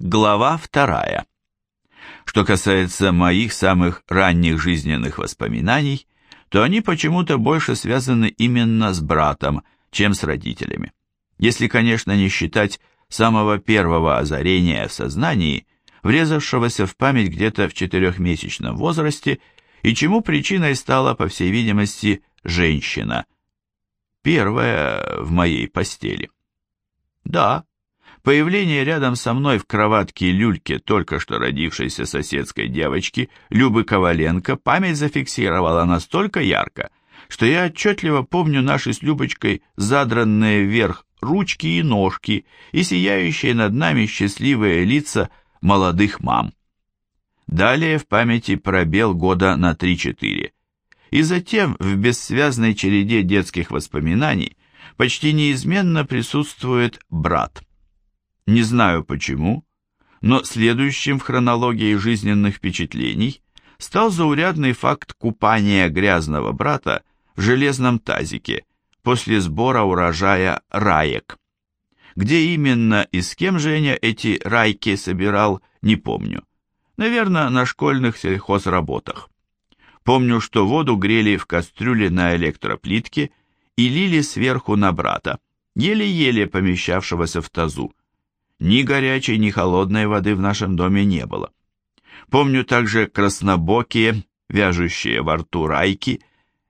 Глава вторая. Что касается моих самых ранних жизненных воспоминаний, то они почему-то больше связаны именно с братом, чем с родителями. Если, конечно, не считать самого первого озарения в сознании, врезавшегося в память где-то в четырехмесячном возрасте, и чему причиной стала, по всей видимости, женщина. Первая в моей постели. Да, Появление рядом со мной в кроватке люльки только что родившейся соседской девочки Любы Коваленко память зафиксировала настолько ярко, что я отчетливо помню наши с Любочкой задранные вверх ручки и ножки и сияющие над нами счастливые лица молодых мам. Далее в памяти пробел года на 3-4. И затем в бессвязной череде детских воспоминаний почти неизменно присутствует брат – не знаю почему, но следующим в хронологии жизненных впечатлений стал заурядный факт купания грязного брата в железном тазике после сбора урожая раек. Где именно и с кем Женя эти райки собирал, не помню. Наверное, на школьных сельхозработах. Помню, что воду грели в кастрюле на электроплитке и лили сверху на брата, еле-еле помещавшегося в тазу. Ни горячей, ни холодной воды в нашем доме не было. Помню также краснобокие, вяжущие во рту райки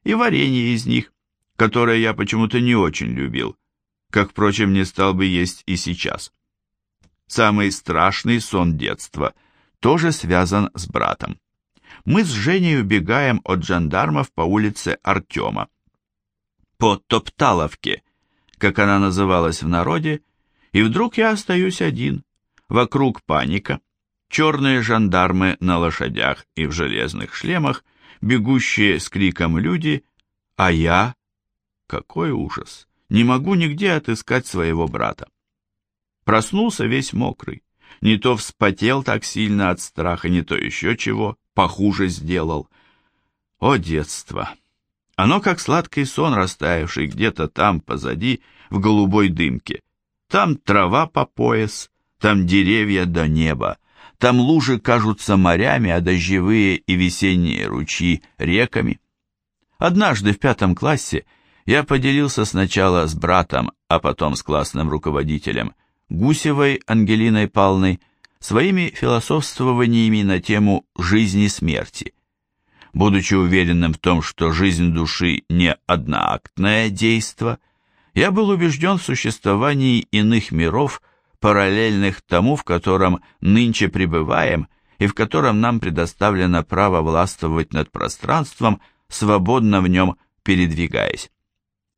и варенье из них, которое я почему-то не очень любил, как, впрочем, не стал бы есть и сейчас. Самый страшный сон детства тоже связан с братом. Мы с Женей убегаем от жандармов по улице Артема. По Топталовке, как она называлась в народе, и вдруг я остаюсь один. Вокруг паника. Черные жандармы на лошадях и в железных шлемах, бегущие с криком люди, а я... Какой ужас! Не могу нигде отыскать своего брата. Проснулся весь мокрый. Не то вспотел так сильно от страха, не то еще чего, похуже сделал. О, детство! Оно как сладкий сон, растаявший где-то там, позади, в голубой дымке. Там трава по пояс, там деревья до неба, там лужи кажутся морями, а дождевые и весенние ручьи реками. Однажды в пятом классе я поделился сначала с братом, а потом с классным руководителем Гусевой Ангелиной Павловной своими философствованиями на тему жизни смерти. Будучи уверенным в том, что жизнь души не одноактное действо – я был убежден в существовании иных миров, параллельных тому, в котором нынче пребываем и в котором нам предоставлено право властвовать над пространством, свободно в нем передвигаясь.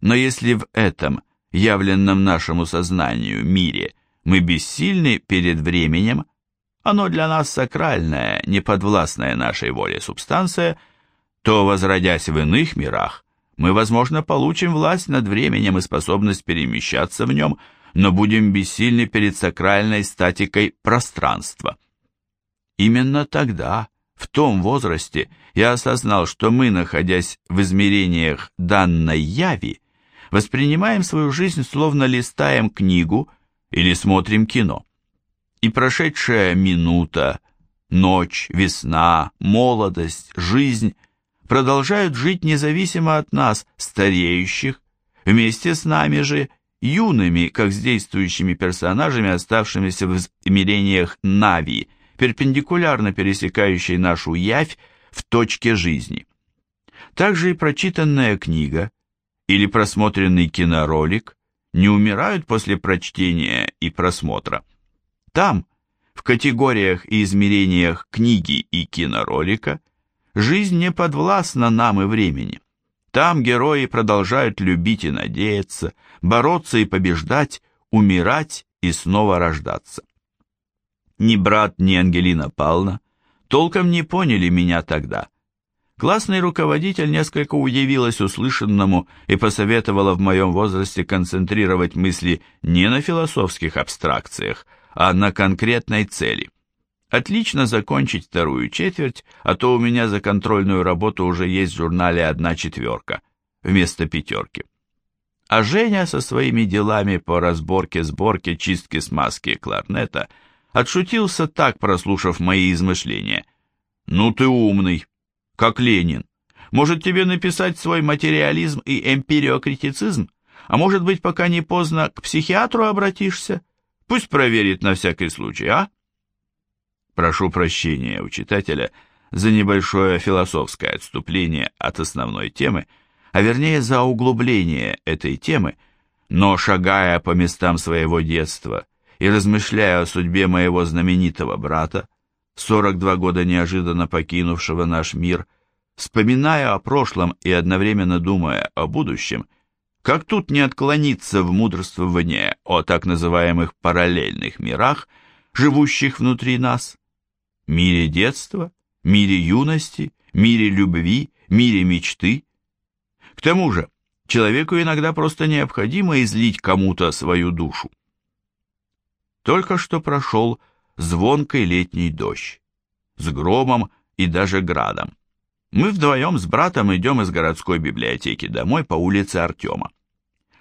Но если в этом, явленном нашему сознанию, мире, мы бессильны перед временем, оно для нас сакральная, неподвластная нашей воле субстанция, то, возродясь в иных мирах, мы, возможно, получим власть над временем и способность перемещаться в нем, но будем бессильны перед сакральной статикой пространства. Именно тогда, в том возрасте, я осознал, что мы, находясь в измерениях данной яви, воспринимаем свою жизнь словно листаем книгу или смотрим кино. И прошедшая минута, ночь, весна, молодость, жизнь продолжают жить независимо от нас, стареющих, вместе с нами же, юными, как с действующими персонажами, оставшимися в измерениях Нави, перпендикулярно пересекающей нашу явь в точке жизни. Также и прочитанная книга или просмотренный киноролик не умирают после прочтения и просмотра. Там, в категориях и измерениях книги и киноролика – Жизнь не подвластна нам и времени. Там герои продолжают любить и надеяться, бороться и побеждать, умирать и снова рождаться. Ни брат, ни Ангелина Павловна толком не поняли меня тогда. Классный руководитель несколько удивилась услышанному и посоветовала в моем возрасте концентрировать мысли не на философских абстракциях, а на конкретной цели. Отлично закончить вторую четверть, а то у меня за контрольную работу уже есть в журнале одна четверка вместо пятерки. А Женя со своими делами по разборке, сборке, чистке, смазке кларнета отшутился так, прослушав мои измышления. «Ну ты умный, как Ленин. Может тебе написать свой материализм и эмпириокритицизм? А может быть, пока не поздно, к психиатру обратишься? Пусть проверит на всякий случай, а?» Прошу прощения у читателя за небольшое философское отступление от основной темы, а вернее за углубление этой темы, но шагая по местам своего детства и размышляя о судьбе моего знаменитого брата, 42 года неожиданно покинувшего наш мир, вспоминая о прошлом и одновременно думая о будущем, как тут не отклониться в мудрствование о так называемых параллельных мирах, живущих внутри нас, мире детства, мире юности, мире любви, мире мечты. К тому же, человеку иногда просто необходимо излить кому-то свою душу. Только что прошел звонкий летний дождь, с громом и даже градом. Мы вдвоем с братом идем из городской библиотеки домой по улице Артема.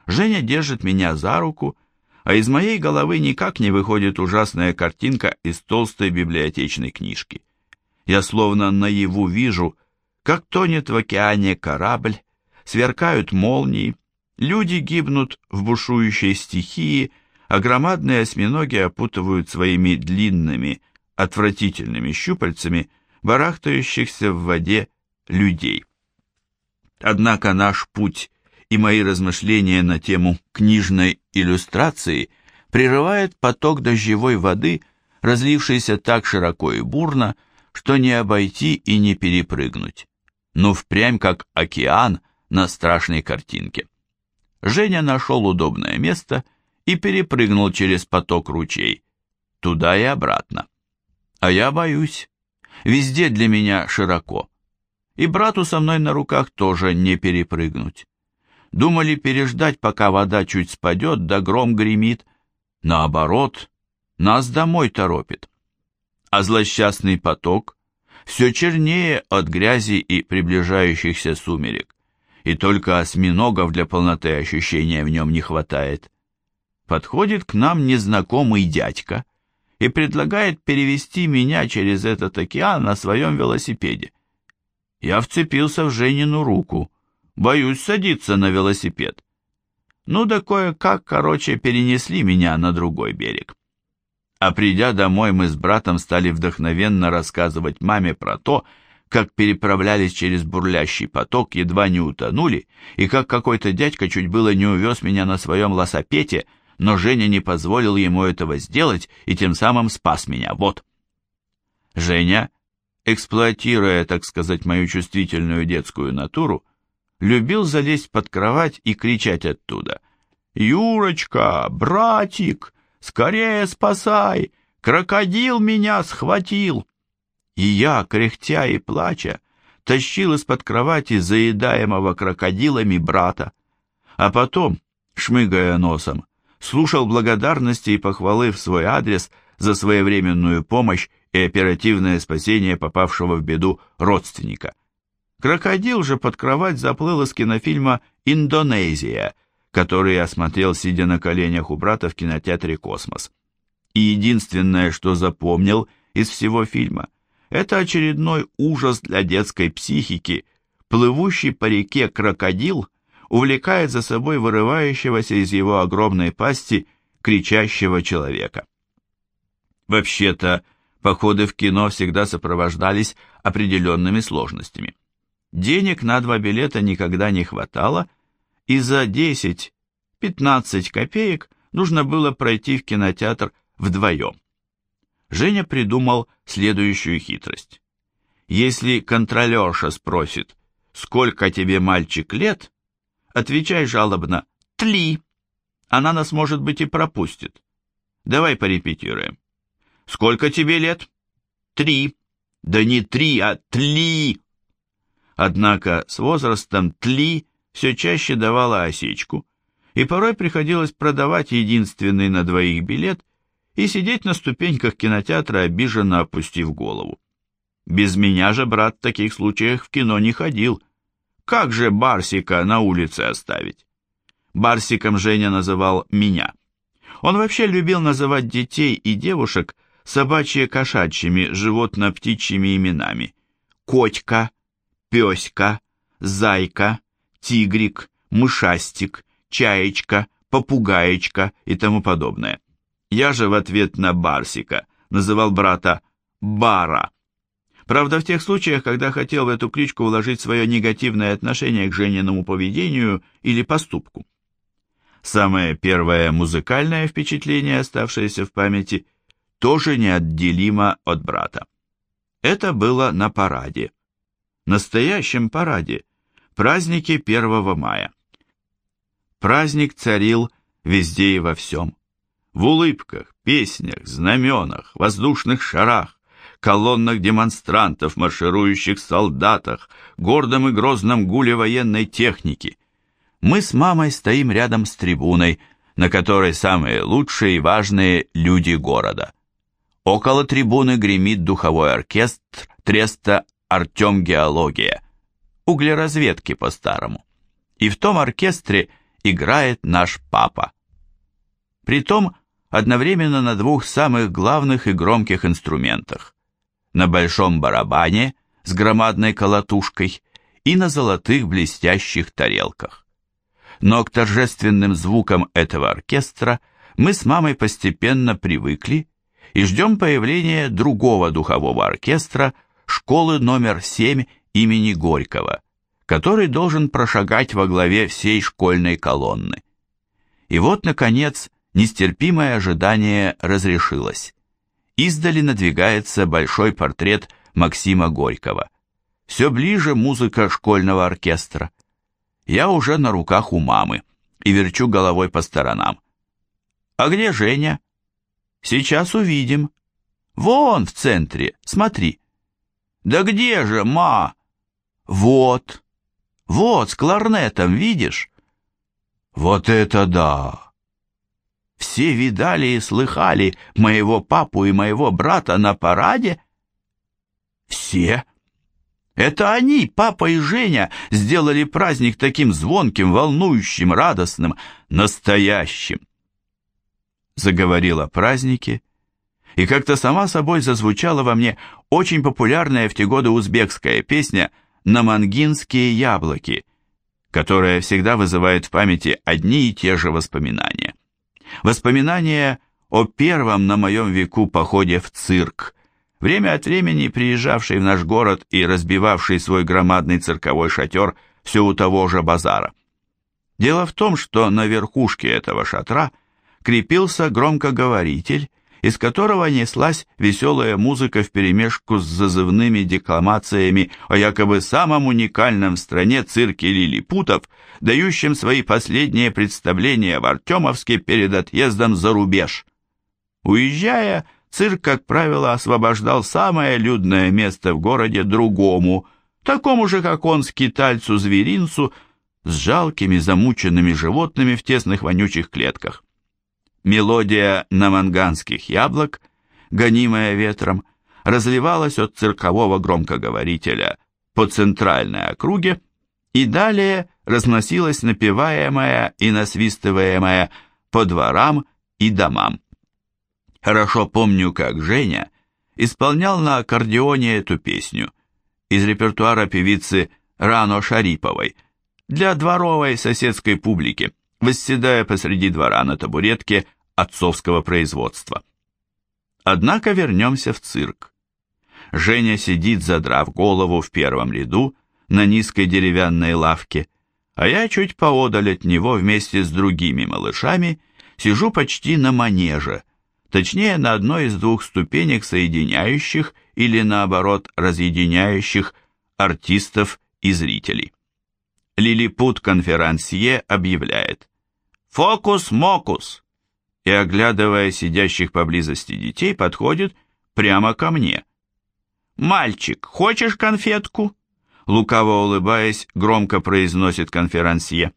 Женя держит меня за руку, а из моей головы никак не выходит ужасная картинка из толстой библиотечной книжки. Я словно наяву вижу, как тонет в океане корабль, сверкают молнии, люди гибнут в бушующей стихии, а громадные осьминоги опутывают своими длинными, отвратительными щупальцами барахтающихся в воде людей. Однако наш путь и мои размышления на тему книжной иллюстрации прерывает поток дождевой воды, разлившийся так широко и бурно, что не обойти и не перепрыгнуть, но впрямь как океан на страшной картинке. Женя нашел удобное место и перепрыгнул через поток ручей, туда и обратно. А я боюсь, везде для меня широко, и брату со мной на руках тоже не перепрыгнуть. Думали переждать, пока вода чуть спадет, да гром гремит. Наоборот, нас домой торопит а злосчастный поток все чернее от грязи и приближающихся сумерек, и только осьминогов для полноты ощущения в нем не хватает. Подходит к нам незнакомый дядька и предлагает перевести меня через этот океан на своем велосипеде. Я вцепился в Женину руку, боюсь садиться на велосипед. Ну да кое-как, короче, перенесли меня на другой берег. А придя домой, мы с братом стали вдохновенно рассказывать маме про то, как переправлялись через бурлящий поток, едва не утонули, и как какой-то дядька чуть было не увез меня на своем лосопете, но Женя не позволил ему этого сделать и тем самым спас меня. Вот. Женя, эксплуатируя, так сказать, мою чувствительную детскую натуру, любил залезть под кровать и кричать оттуда. «Юрочка, братик, Скорее спасай! Крокодил меня схватил!» И я, кряхтя и плача, тащил из-под кровати заедаемого крокодилами брата, а потом, шмыгая носом, слушал благодарности и похвалы в свой адрес за своевременную помощь и оперативное спасение попавшего в беду родственника. Крокодил же под кровать заплыл из кинофильма «Индонезия», который я смотрел, сидя на коленях у брата в кинотеатре «Космос». И единственное, что запомнил из всего фильма, это очередной ужас для детской психики. Плывущий по реке крокодил увлекает за собой вырывающегося из его огромной пасти кричащего человека. Вообще-то, походы в кино всегда сопровождались определенными сложностями. Денег на два билета никогда не хватало, и за 10-15 копеек нужно было пройти в кинотеатр вдвоем. Женя придумал следующую хитрость. Если контролерша спросит, сколько тебе, мальчик, лет, отвечай жалобно «тли». Она нас, может быть, и пропустит. Давай порепетируем. Сколько тебе лет? Три. Да не три, а тли. Однако с возрастом тли все чаще давала осечку, и порой приходилось продавать единственный на двоих билет и сидеть на ступеньках кинотеатра, обиженно опустив голову. Без меня же брат в таких случаях в кино не ходил. Как же Барсика на улице оставить? Барсиком Женя называл меня. Он вообще любил называть детей и девушек собачье-кошачьими, животно-птичьими именами. Котька, Песька, Зайка, Тигрик, Мышастик, Чаечка, Попугаечка и тому подобное. Я же в ответ на Барсика называл брата Бара. Правда, в тех случаях, когда хотел в эту кличку вложить свое негативное отношение к Жениному поведению или поступку. Самое первое музыкальное впечатление, оставшееся в памяти, тоже неотделимо от брата. Это было на параде. Настоящем параде. Празднике 1 мая. Праздник царил везде и во всем. В улыбках, песнях, знаменах, воздушных шарах, колоннах демонстрантов, марширующих солдатах, гордом и грозном гуле военной техники. Мы с мамой стоим рядом с трибуной, на которой самые лучшие и важные люди города. Около трибуны гремит духовой оркестр треста «Артем Геология», углеразведки по-старому. И в том оркестре играет наш папа. Притом одновременно на двух самых главных и громких инструментах. На большом барабане с громадной колотушкой и на золотых блестящих тарелках. Но к торжественным звукам этого оркестра мы с мамой постепенно привыкли и ждем появления другого духового оркестра школы номер 7 имени Горького, который должен прошагать во главе всей школьной колонны. И вот, наконец, нестерпимое ожидание разрешилось. Издали надвигается большой портрет Максима Горького. Все ближе музыка школьного оркестра. Я уже на руках у мамы и верчу головой по сторонам. «А где Женя?» Сейчас увидим. Вон в центре, смотри. Да где же, ма? Вот. Вот, с кларнетом, видишь? Вот это да! Все видали и слыхали моего папу и моего брата на параде? Все? Это они, папа и Женя, сделали праздник таким звонким, волнующим, радостным, настоящим заговорила о празднике, и как-то сама собой зазвучала во мне очень популярная в те годы узбекская песня «Намангинские яблоки», которая всегда вызывает в памяти одни и те же воспоминания. Воспоминания о первом на моем веку походе в цирк, время от времени приезжавший в наш город и разбивавший свой громадный цирковой шатер все у того же базара. Дело в том, что на верхушке этого шатра – крепился громкоговоритель, из которого неслась веселая музыка вперемешку с зазывными декламациями о якобы самом уникальном в стране цирке лилипутов, дающем свои последние представления в Артемовске перед отъездом за рубеж. Уезжая, цирк, как правило, освобождал самое людное место в городе другому, такому же, как он, скитальцу-зверинцу, с жалкими замученными животными в тесных вонючих клетках. Мелодия наманганских яблок, гонимая ветром, разливалась от циркового громкоговорителя по центральной округе и далее разносилась напеваемая и насвистываемая по дворам и домам. Хорошо помню, как Женя исполнял на аккордеоне эту песню из репертуара певицы Рано Шариповой для дворовой соседской публики, восседая посреди двора на табуретке отцовского производства. Однако вернемся в цирк. Женя сидит, задрав голову в первом ряду на низкой деревянной лавке, а я чуть поодаль от него вместе с другими малышами сижу почти на манеже, точнее на одной из двух ступенек соединяющих или наоборот разъединяющих артистов и зрителей. Лилипут-конферансье объявляет «Фокус-мокус! И, оглядывая сидящих поблизости детей, подходит прямо ко мне. «Мальчик, хочешь конфетку?» Лукаво улыбаясь, громко произносит конферансье.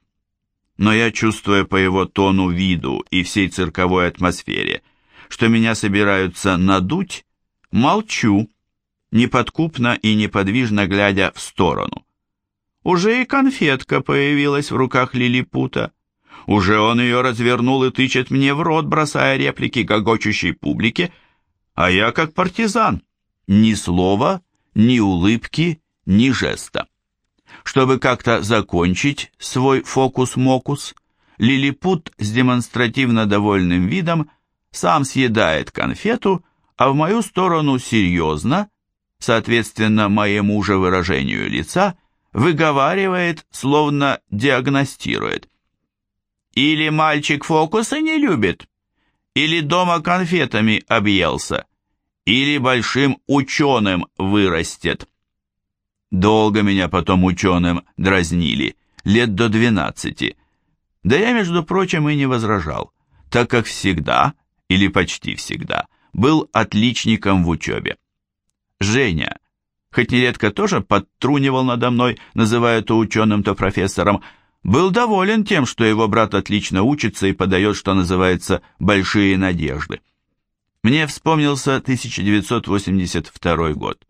Но я, чувствуя по его тону, виду и всей цирковой атмосфере, что меня собираются надуть, молчу, неподкупно и неподвижно глядя в сторону. Уже и конфетка появилась в руках лилипута. Уже он ее развернул и тычет мне в рот, бросая реплики гогочущей публике, а я как партизан. Ни слова, ни улыбки, ни жеста. Чтобы как-то закончить свой фокус-мокус, лилипут с демонстративно довольным видом сам съедает конфету, а в мою сторону серьезно, соответственно моему же выражению лица, выговаривает, словно диагностирует. Или мальчик фокусы не любит, или дома конфетами объелся, или большим ученым вырастет. Долго меня потом ученым дразнили, лет до двенадцати. Да я, между прочим, и не возражал, так как всегда, или почти всегда, был отличником в учебе. Женя, хоть нередко тоже подтрунивал надо мной, называя то ученым, то профессором, был доволен тем, что его брат отлично учится и подает, что называется, большие надежды. Мне вспомнился 1982 год.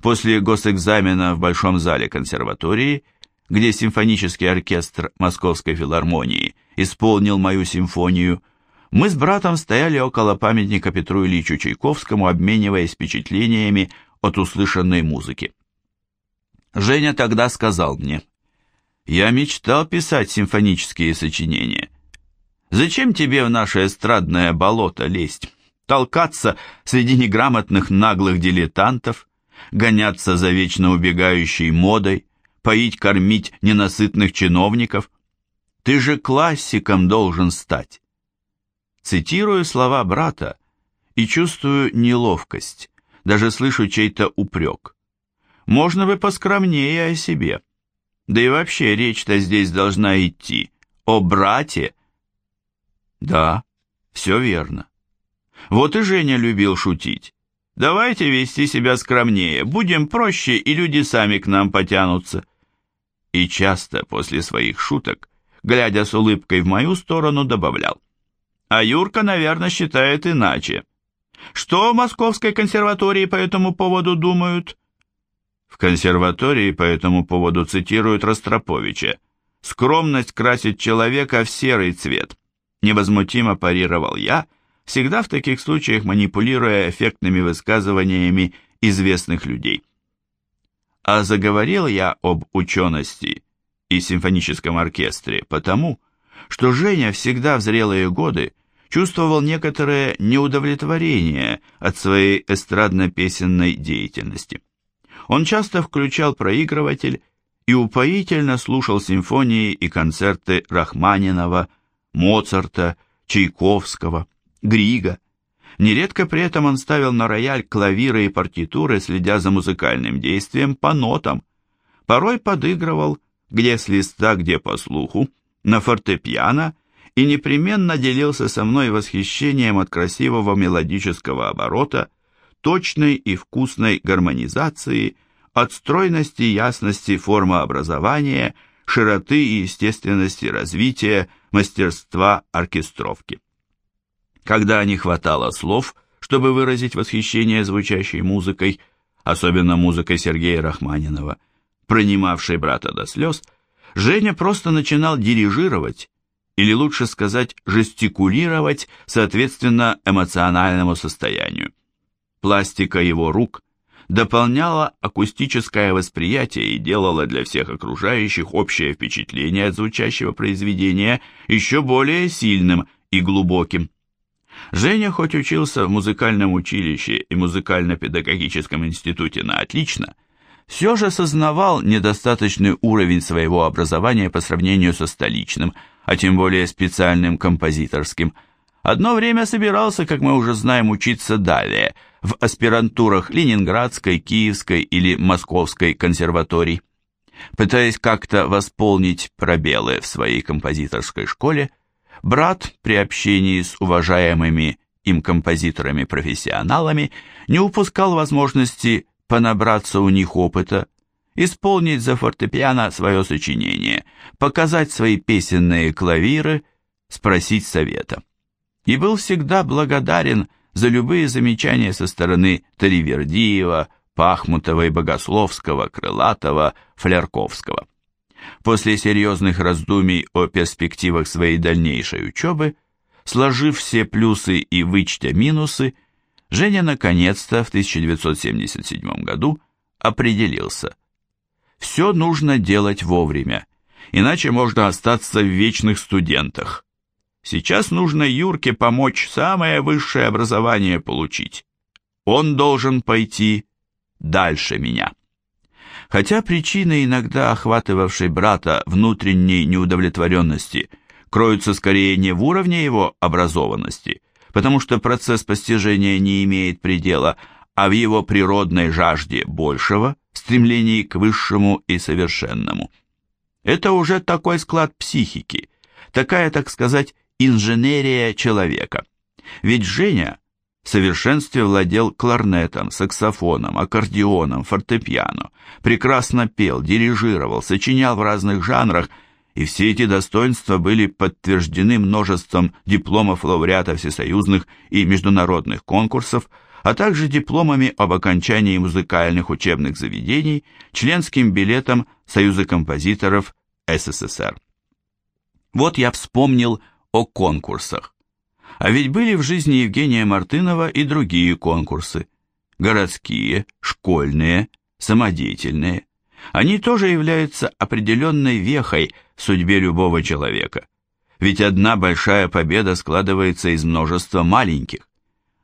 После госэкзамена в Большом зале консерватории, где симфонический оркестр Московской филармонии исполнил мою симфонию, мы с братом стояли около памятника Петру Ильичу Чайковскому, обмениваясь впечатлениями от услышанной музыки. Женя тогда сказал мне, «Я мечтал писать симфонические сочинения. Зачем тебе в наше эстрадное болото лезть, толкаться среди неграмотных наглых дилетантов, гоняться за вечно убегающей модой, поить, кормить ненасытных чиновников? Ты же классиком должен стать». Цитирую слова брата и чувствую неловкость, даже слышу чей-то упрек. Можно бы поскромнее о себе. Да и вообще речь-то здесь должна идти о брате. Да, все верно. Вот и Женя любил шутить. Давайте вести себя скромнее, будем проще, и люди сами к нам потянутся. И часто после своих шуток, глядя с улыбкой в мою сторону, добавлял. А Юрка, наверное, считает иначе. Что в Московской консерватории по этому поводу думают? В консерватории по этому поводу цитируют Ростроповича. «Скромность красит человека в серый цвет», — невозмутимо парировал я, всегда в таких случаях манипулируя эффектными высказываниями известных людей. А заговорил я об учености и симфоническом оркестре потому, что Женя всегда в зрелые годы чувствовал некоторое неудовлетворение от своей эстрадно-песенной деятельности. Он часто включал проигрыватель и упоительно слушал симфонии и концерты Рахманинова, Моцарта, Чайковского, Грига. Нередко при этом он ставил на рояль клавиры и партитуры, следя за музыкальным действием по нотам. Порой подыгрывал, где с листа, где по слуху, на фортепиано и непременно делился со мной восхищением от красивого мелодического оборота, точной и вкусной гармонизации, от стройности и ясности формообразования, широты и естественности развития, мастерства оркестровки. Когда не хватало слов, чтобы выразить восхищение звучащей музыкой, особенно музыкой Сергея Рахманинова, пронимавшей брата до слез, Женя просто начинал дирижировать или лучше сказать жестикулировать соответственно эмоциональному состоянию. Пластика его рук дополняла акустическое восприятие и делала для всех окружающих общее впечатление от звучащего произведения еще более сильным и глубоким. Женя хоть учился в музыкальном училище и музыкально-педагогическом институте на отлично, все же сознавал недостаточный уровень своего образования по сравнению со столичным – а тем более специальным композиторским. Одно время собирался, как мы уже знаем, учиться далее, в аспирантурах Ленинградской, Киевской или Московской консерваторий. Пытаясь как-то восполнить пробелы в своей композиторской школе, брат при общении с уважаемыми им композиторами-профессионалами не упускал возможности понабраться у них опыта, исполнить за фортепиано свое сочинение, показать свои песенные клавиры, спросить совета. И был всегда благодарен за любые замечания со стороны Таривердиева, Пахмутова и Богословского, Крылатова, Флярковского. После серьезных раздумий о перспективах своей дальнейшей учебы, сложив все плюсы и вычтя минусы, Женя наконец-то в 1977 году определился. Все нужно делать вовремя, иначе можно остаться в вечных студентах. Сейчас нужно Юрке помочь самое высшее образование получить. Он должен пойти дальше меня. Хотя причины, иногда охватывавшей брата внутренней неудовлетворенности, кроются скорее не в уровне его образованности, потому что процесс постижения не имеет предела, а в его природной жажде большего, стремлении к высшему и совершенному. Это уже такой склад психики, такая, так сказать, инженерия человека. Ведь Женя в совершенстве владел кларнетом, саксофоном, аккордеоном, фортепиано, прекрасно пел, дирижировал, сочинял в разных жанрах, и все эти достоинства были подтверждены множеством дипломов лауреата всесоюзных и международных конкурсов, а также дипломами об окончании музыкальных учебных заведений, членским билетом Союза композиторов СССР. Вот я вспомнил о конкурсах. А ведь были в жизни Евгения Мартынова и другие конкурсы. Городские, школьные, самодеятельные. Они тоже являются определенной вехой в судьбе любого человека. Ведь одна большая победа складывается из множества маленьких.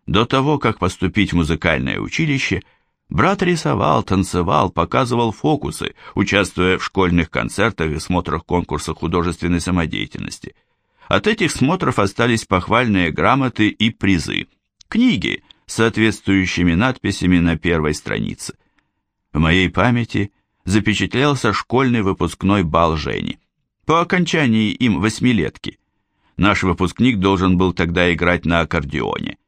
До того, как поступить в музыкальное училище, брат рисовал, танцевал, показывал фокусы, участвуя в школьных концертах и смотрах конкурсов художественной самодеятельности. От этих смотров остались похвальные грамоты и призы, книги с соответствующими надписями на первой странице. В моей памяти запечатлелся школьный выпускной бал Жени. По окончании им восьмилетки. Наш выпускник должен был тогда играть на аккордеоне.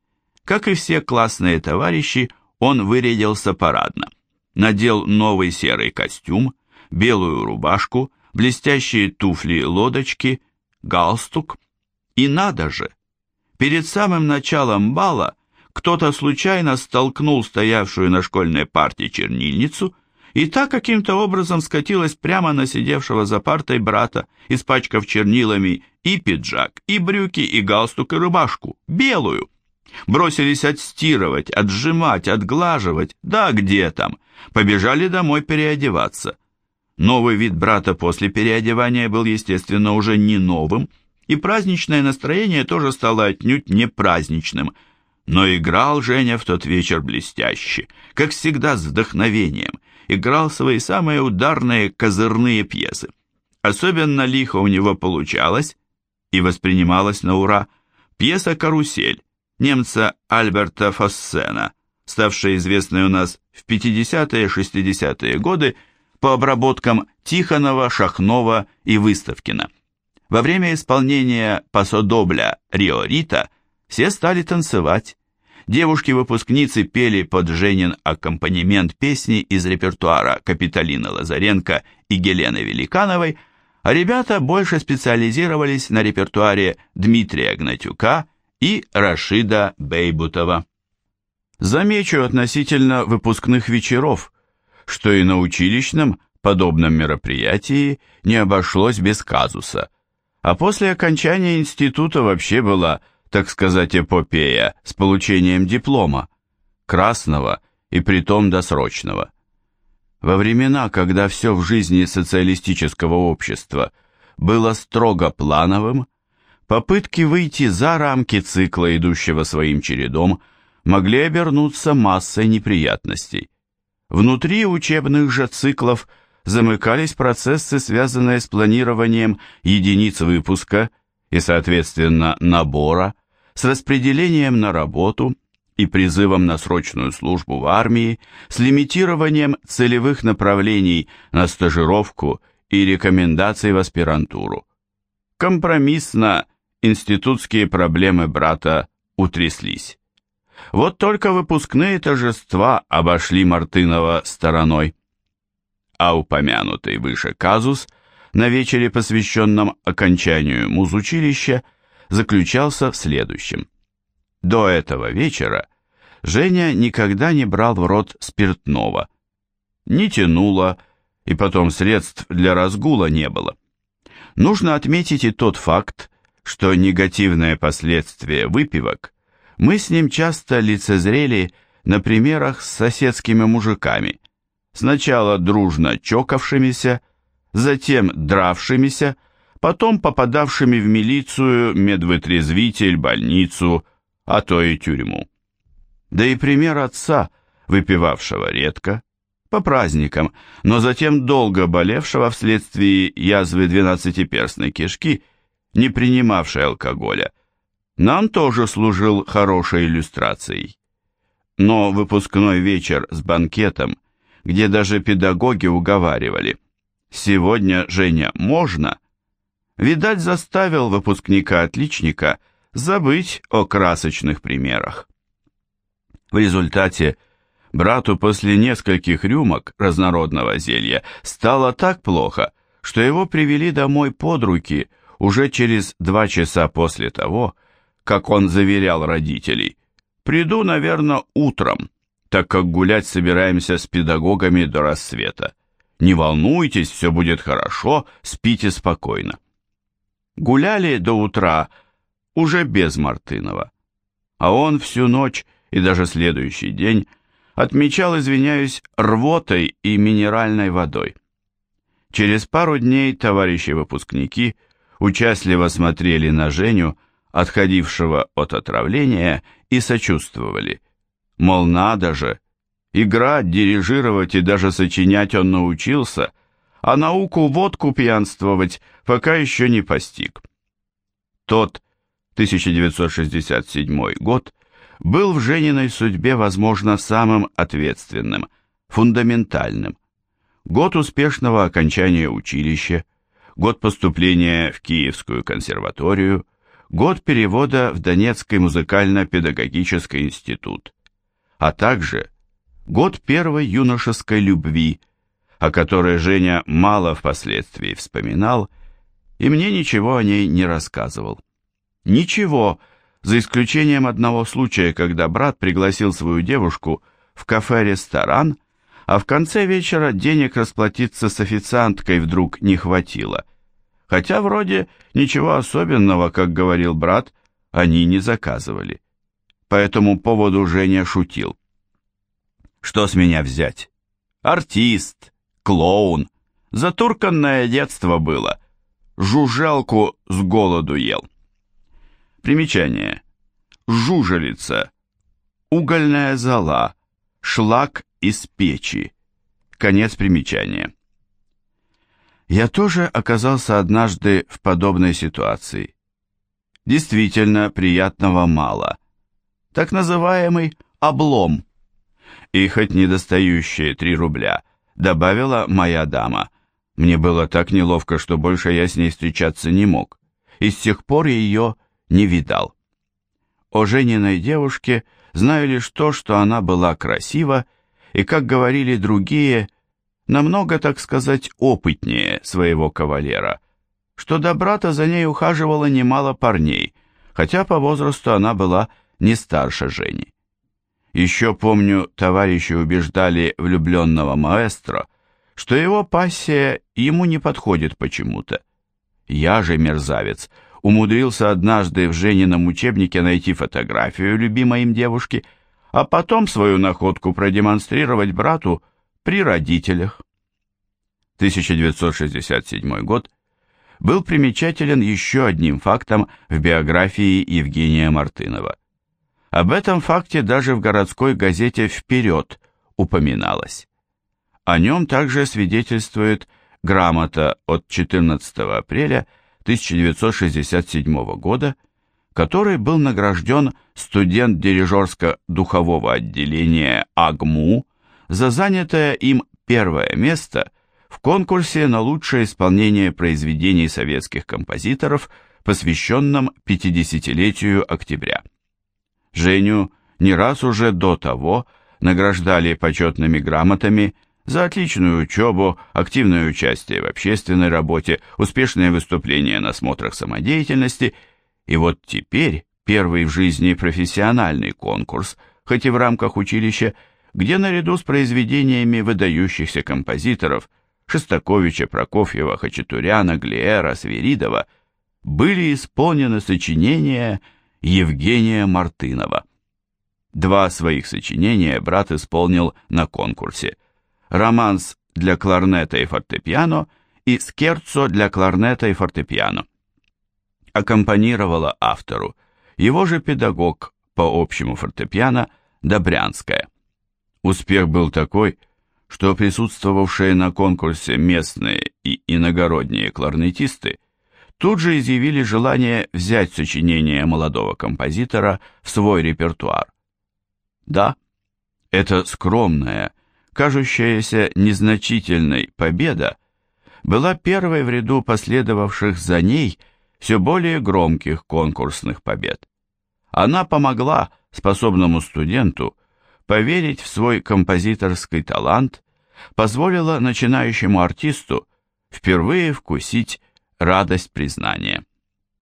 Как и все классные товарищи, он вырядился парадно. Надел новый серый костюм, белую рубашку, блестящие туфли-лодочки, галстук. И надо же! Перед самым началом бала кто-то случайно столкнул стоявшую на школьной парте чернильницу, и та каким-то образом скатилась прямо на сидевшего за партой брата, испачкав чернилами и пиджак, и брюки, и галстук, и рубашку, белую. Бросились отстирывать, отжимать, отглаживать, да где там. Побежали домой переодеваться. Новый вид брата после переодевания был, естественно, уже не новым, и праздничное настроение тоже стало отнюдь не праздничным. Но играл Женя в тот вечер блестяще, как всегда с вдохновением, играл свои самые ударные козырные пьесы. Особенно лихо у него получалось и воспринималась на ура пьеса «Карусель», немца Альберта Фоссена, ставшая известной у нас в 50-60-е годы по обработкам Тихонова, Шахнова и Выставкина. Во время исполнения пасодобля «Рио-Рита» все стали танцевать. Девушки-выпускницы пели под Женин аккомпанемент песни из репертуара Капиталины Лазаренко и Гелены Великановой, а ребята больше специализировались на репертуаре Дмитрия Гнатюка и Рашида Бейбутова. Замечу относительно выпускных вечеров, что и на училищном подобном мероприятии не обошлось без казуса, а после окончания института вообще была, так сказать, эпопея с получением диплома, красного и притом досрочного. Во времена, когда все в жизни социалистического общества было строго плановым, Попытки выйти за рамки цикла, идущего своим чередом, могли обернуться массой неприятностей. Внутри учебных же циклов замыкались процессы, связанные с планированием единиц выпуска и, соответственно, набора, с распределением на работу и призывом на срочную службу в армии, с лимитированием целевых направлений на стажировку и рекомендаций в аспирантуру. Компромиссно институтские проблемы брата утряслись. Вот только выпускные торжества обошли Мартынова стороной. А упомянутый выше казус на вечере, посвященном окончанию музучилища, заключался в следующем. До этого вечера Женя никогда не брал в рот спиртного. Не тянуло, и потом средств для разгула не было. Нужно отметить и тот факт, что негативные последствия выпивок Мы с ним часто лицезрели на примерах с соседскими мужиками, сначала дружно чокавшимися, затем дравшимися, потом попадавшими в милицию, медвытрезвитель, больницу, а то и тюрьму. Да и пример отца, выпивавшего редко, по праздникам, но затем долго болевшего вследствие язвы двенадцатиперстной кишки, не принимавшей алкоголя, нам тоже служил хорошей иллюстрацией. Но выпускной вечер с банкетом, где даже педагоги уговаривали, «Сегодня, Женя, можно?» видать, заставил выпускника-отличника забыть о красочных примерах. В результате брату после нескольких рюмок разнородного зелья стало так плохо, что его привели домой под руки уже через два часа после того, как он заверял родителей. «Приду, наверное, утром, так как гулять собираемся с педагогами до рассвета. Не волнуйтесь, все будет хорошо, спите спокойно». Гуляли до утра уже без Мартынова, а он всю ночь и даже следующий день отмечал, извиняюсь, рвотой и минеральной водой. Через пару дней товарищи-выпускники участливо смотрели на Женю, отходившего от отравления, и сочувствовали. Мол, надо же, играть, дирижировать и даже сочинять он научился, а науку водку пьянствовать пока еще не постиг. Тот 1967 год был в Жениной судьбе, возможно, самым ответственным, фундаментальным. Год успешного окончания училища, год поступления в Киевскую консерваторию, год перевода в Донецкий музыкально-педагогический институт, а также год первой юношеской любви, о которой Женя мало впоследствии вспоминал и мне ничего о ней не рассказывал. Ничего, за исключением одного случая, когда брат пригласил свою девушку в кафе-ресторан, а в конце вечера денег расплатиться с официанткой вдруг не хватило. Хотя вроде ничего особенного, как говорил брат, они не заказывали. По этому поводу Женя шутил. Что с меня взять? Артист, клоун, затурканное детство было. Жужжалку с голоду ел. Примечание. Жужелица. Угольная зола. Шлак из печи. Конец примечания. Я тоже оказался однажды в подобной ситуации. Действительно, приятного мало. Так называемый облом. И хоть недостающие три рубля добавила моя дама. Мне было так неловко, что больше я с ней встречаться не мог. И с тех пор ее не видал. О Жениной девушке знаю лишь то, что она была красива и, как говорили другие, намного, так сказать, опытнее своего кавалера, что до брата за ней ухаживало немало парней, хотя по возрасту она была не старше Жени. Еще помню, товарищи убеждали влюбленного маэстро, что его пассия ему не подходит почему-то. Я же, мерзавец, умудрился однажды в Женином учебнике найти фотографию любимой им девушки, а потом свою находку продемонстрировать брату при родителях. 1967 год был примечателен еще одним фактом в биографии Евгения Мартынова. Об этом факте даже в городской газете «Вперед» упоминалось. О нем также свидетельствует грамота от 14 апреля 1967 года, который был награжден студент дирижерско-духового отделения АГМУ за занятое им первое место в конкурсе на лучшее исполнение произведений советских композиторов, посвященном 50-летию октября. Женю не раз уже до того награждали почетными грамотами за отличную учебу, активное участие в общественной работе, успешные выступления на смотрах самодеятельности, и вот теперь первый в жизни профессиональный конкурс, хоть и в рамках училища, где наряду с произведениями выдающихся композиторов Шостаковича, Прокофьева, Хачатуряна, Глиера, Свиридова были исполнены сочинения Евгения Мартынова. Два своих сочинения брат исполнил на конкурсе. Романс для кларнета и фортепиано и скерцо для кларнета и фортепиано. Аккомпанировала автору его же педагог по общему фортепиано Добрянская. Успех был такой, что присутствовавшие на конкурсе местные и иногородние кларнетисты тут же изъявили желание взять сочинение молодого композитора в свой репертуар. Да, это скромная, кажущаяся незначительной победа была первой в ряду последовавших за ней все более громких конкурсных побед. Она помогла способному студенту поверить в свой композиторский талант, позволила начинающему артисту впервые вкусить радость признания.